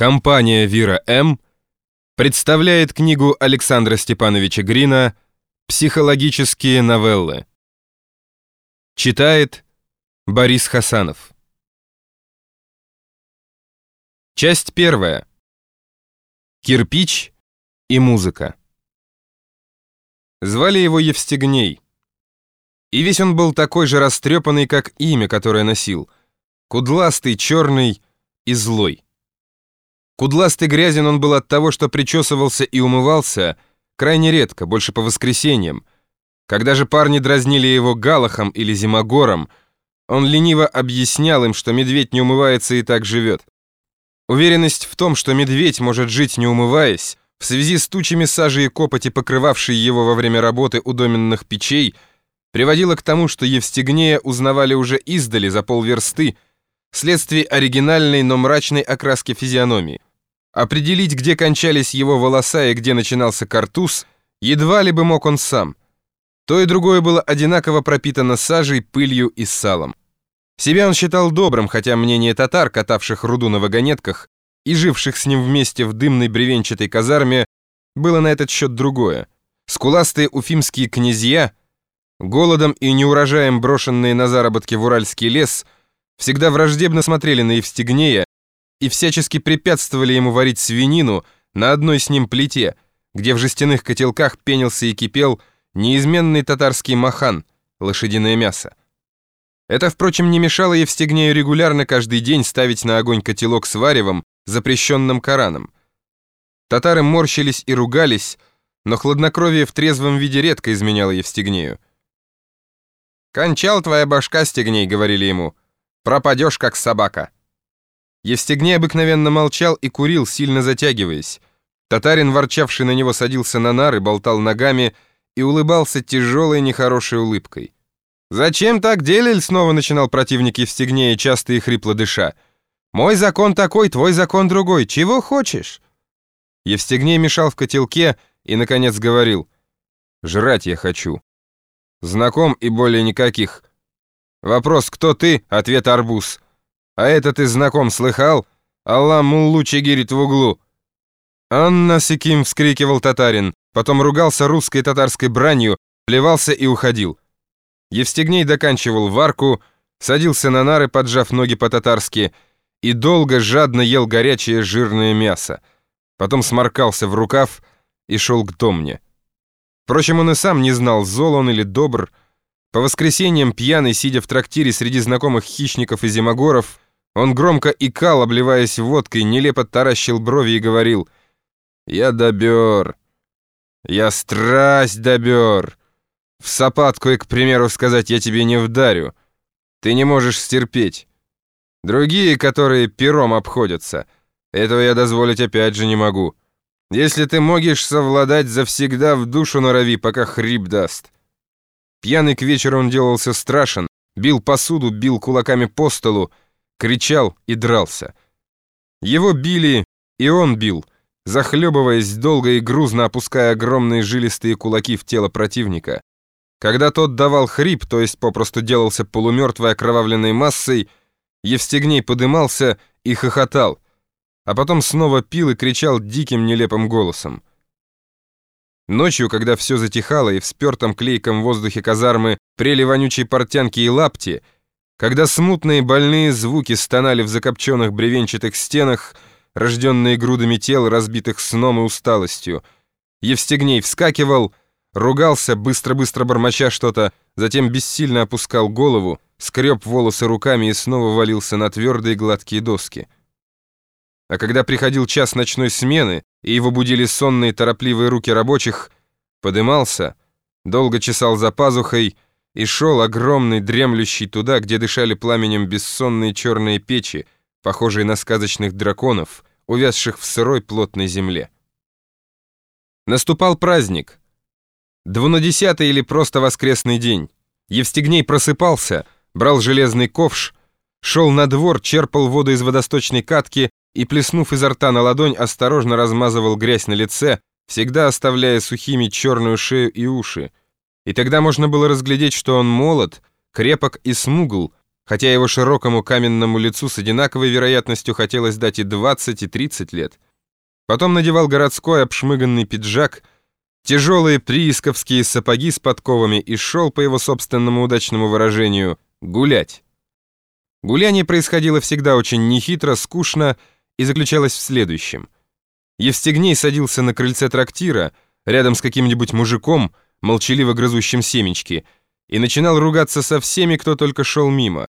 Компания «Вира М.» представляет книгу Александра Степановича Грина «Психологические новеллы». Читает Борис Хасанов. Часть первая. Кирпич и музыка. Звали его Евстигней. И весь он был такой же растрепанный, как имя, которое носил. Кудластый, черный и злой. Кудластый грязен он был от того, что причесывался и умывался крайне редко, больше по воскресеньям. Когда же парни дразнили его Галахом или Зимогором, он лениво объяснял им, что медведь не умывается и так живет. Уверенность в том, что медведь может жить не умываясь, в связи с тучами сажи и копоти, покрывавшей его во время работы у доменных печей, приводила к тому, что Евстигнея узнавали уже издали за полверсты, вследствие оригинальной, но мрачной окраски физиономии. Определить, где кончались его волоса и где начинался картуз, едва ли бы мог он сам. То и другое было одинаково пропитано сажей, пылью и салом. Себя он считал добрым, хотя мнение татар, катавших руду на вагонетках и живших с ним вместе в дымной бревенчатой казарме, было на этот счет другое. Скуластые уфимские князья, голодом и неурожаем брошенные на заработки в Уральский лес, всегда враждебно смотрели на Евстигнея и всячески препятствовали ему варить свинину на одной с ним плите, где в жестяных котелках пенился и кипел неизменный татарский махан, лошадиное мясо. Это, впрочем, не мешало Евстигнею регулярно каждый день ставить на огонь котелок с варевом, запрещенным Кораном. Татары морщились и ругались, но хладнокровие в трезвом виде редко изменяло Евстигнею. «Кончал твоя башка, Стегней», — говорили ему, — «пропадешь, как собака». Евстигней обыкновенно молчал и курил, сильно затягиваясь. Татарин, ворчавший на него, садился на нары, болтал ногами и улыбался тяжелой нехорошей улыбкой. «Зачем так делили?» — снова начинал противник Евстигнея, часто и хрипло дыша. «Мой закон такой, твой закон другой. Чего хочешь?» Евстигней мешал в котелке и, наконец, говорил. «Жрать я хочу. Знаком и более никаких. Вопрос «Кто ты?» Ответ «Арбуз». А это ты знаком слыхал? Аллах муллу чигирит в углу. «Анна Секим!» — вскрикивал татарин, потом ругался русской татарской бранью, плевался и уходил. Евстигней доканчивал варку, садился на нары, поджав ноги по-татарски, и долго жадно ел горячее жирное мясо. Потом сморкался в рукав и шел к домне. Впрочем, он и сам не знал, зол он или добр. По воскресеньям, пьяный, сидя в трактире среди знакомых хищников и зимогоров, он громко икал, обливаясь водкой, нелепо таращил брови и говорил «Я добер, я страсть добер. В сапатку и, к примеру, сказать я тебе не вдарю. Ты не можешь стерпеть. Другие, которые пером обходятся, этого я дозволить опять же не могу. Если ты могешь совладать завсегда в душу норови, пока хрип даст». Пьяный к вечеру он делался страшен, бил посуду, бил кулаками по столу, кричал и дрался. Его били, и он бил, захлебываясь долго и грузно опуская огромные жилистые кулаки в тело противника. Когда тот давал хрип, то есть попросту делался полумертвой окровавленной массой, Евстигней подымался и хохотал, а потом снова пил и кричал диким нелепым голосом. Ночью, когда все затихало и в спертом клейком воздухе казармы прели вонючие портянки и лапти, когда смутные больные звуки стонали в закопченных бревенчатых стенах, рожденные грудами тел, разбитых сном и усталостью. Евстигней вскакивал, ругался, быстро-быстро бормоча что-то, затем бессильно опускал голову, скреб волосы руками и снова валился на твердые гладкие доски. А когда приходил час ночной смены, и его будили сонные торопливые руки рабочих, подымался, долго чесал за пазухой, и шел огромный, дремлющий туда, где дышали пламенем бессонные черные печи, похожие на сказочных драконов, увязших в сырой плотной земле. Наступал праздник. Двунадесятый или просто воскресный день. Евстигней просыпался, брал железный ковш, шел на двор, черпал воду из водосточной катки и, плеснув изо рта на ладонь, осторожно размазывал грязь на лице, всегда оставляя сухими черную шею и уши, и тогда можно было разглядеть, что он молод, крепок и смугл, хотя его широкому каменному лицу с одинаковой вероятностью хотелось дать и 20, и 30 лет. Потом надевал городской обшмыганный пиджак, тяжелые приисковские сапоги с подковами и шел, по его собственному удачному выражению, гулять. Гуляние происходило всегда очень нехитро, скучно и заключалось в следующем. Евстигней садился на крыльце трактира, рядом с каким-нибудь мужиком, молчаливо грызущим семечки, и начинал ругаться со всеми, кто только шел мимо.